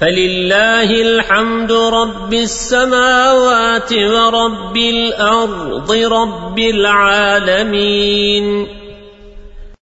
فلله الحمد رب السماوات ورب الأرض رب العالمين